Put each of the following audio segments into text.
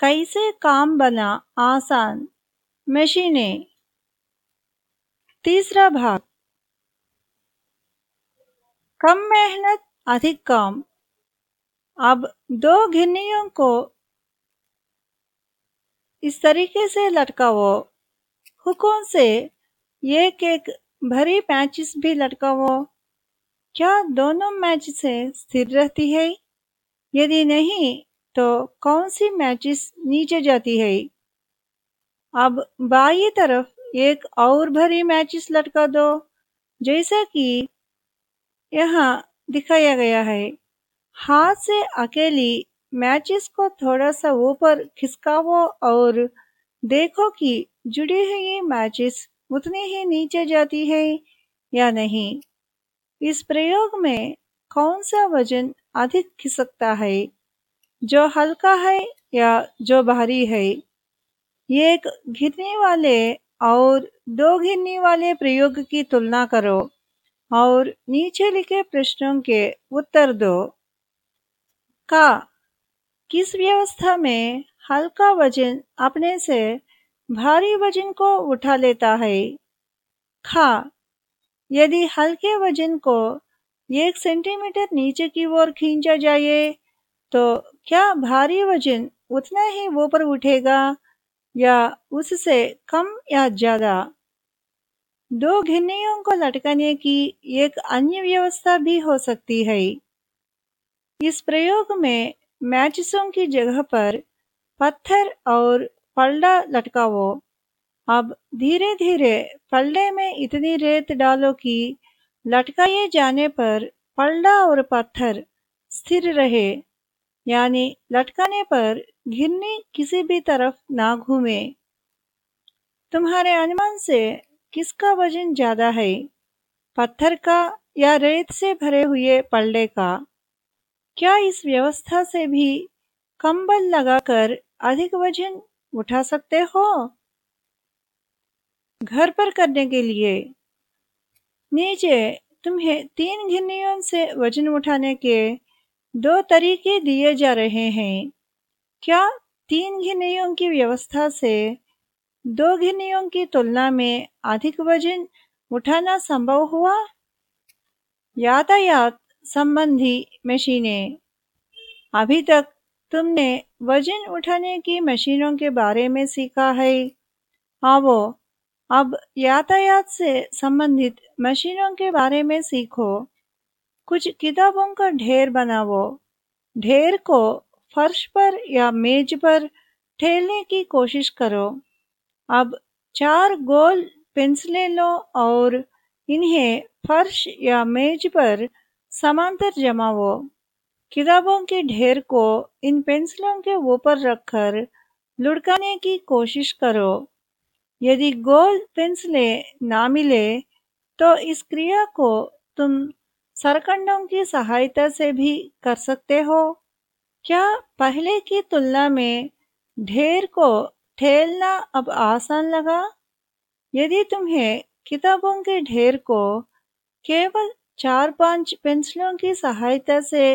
कैसे काम बना आसान? मशीनें। तीसरा भाग। कम मेहनत, अधिक काम। अब दो घिन्नियों को इस तरीके से लटकाओ। हुकों से एक एक भरी मैचिस भी लटकाओ। क्या दोनों मैच से स्थिर रहती है? यदि नहीं तो कौन सी मैचिस नीचे जाती है? अब बाई तरफ़ एक और भरी मैचिस लटका दो, जैसा कि यहाँ दिखाया गया है। हाथ से अकेली मैचिस को थोड़ा सा ऊपर खिसकावो और देखो कि जुड़ी हुई मैचिस उतनी ही नीचे जाती है या नहीं। इस प्रयोग में कौन सा वज़न अधिक खिसकता है? जो हल्का है या जो भारी है, ये एक घिरने वाले और दो घिरने वाले प्रयोग की तुलना करो और नीचे लिखे प्रश्नों के उत्तर दो। का, किस व्यवस्था में हल्का वज़न अपने से भारी वज़न को उठा लेता है? खा, यदि हल्के वज़न को एक सेंटीमीटर नीचे की ओर खींचा जाए तो क्या भारी वज़न उतना ही ऊपर उठेगा या उससे कम या ज़्यादा? दो घिन्नियों को लटकाने की एक अन्य व्यवस्था भी हो सकती है। इस प्रयोग में मैचिसों की जगह पर पत्थर और पलड़ा लटकाओ। अब धीरे धीरे पलड़े में इतनी रेत डालो कि लटकाए जाने पर पलड़ा और पत्थर स्थिर रहे। यानी लटकाने पर घिरनी किसी भी तरफ़ ना घूमे। तुम्हारे अनुमान से किसका वज़न ज़्यादा है? पत्थर का या रेत से भरे हुए पल्ले का? क्या इस व्यवस्था से भी कम बल लगाकर अधिक वज़न उठा सकते हो? घर पर करने के लिए। नीचे तुम्हें तीन घिन्नियों से वज़न उठाने के दो तरीके दिए जा रहे हैं। क्या तीन घिनियों की व्यवस्था से दो घिनियों की तुलना में अधिक वज़न उठाना संभव हुआ? यातायात संबंधी मशीनें। अभी तक तुमने वज़न उठाने की मशीनों के बारे में सीखा है। आवो अब यातायात से संबंधित मशीनों के बारे में सीखो। कुछ किताबों का ढेर बनाओ ढेर को फर्श पर या मेज पर ठेलने की कोशिश करो। अब चार गोल पेंसिलें लो और इन्हें फर्श या मेज पर समांतर जमाओ किताबों के ढेर को इन पेंसिलों के ऊपर रखकर लुढ़काने की कोशिश करो। यदि गोल पेंसिलें ना मिले तो इस क्रिया को तुम सरकंडों की सहायता से भी कर सकते हो। क्या पहले की तुलना में ढेर को ठेलना अब आसान लगा? यदि तुम्हें किताबों के ढेर को केवल चार पाँच पेंसिलों की सहायता से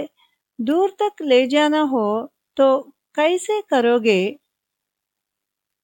दूर तक ले जाना हो तो कैसे करोगे?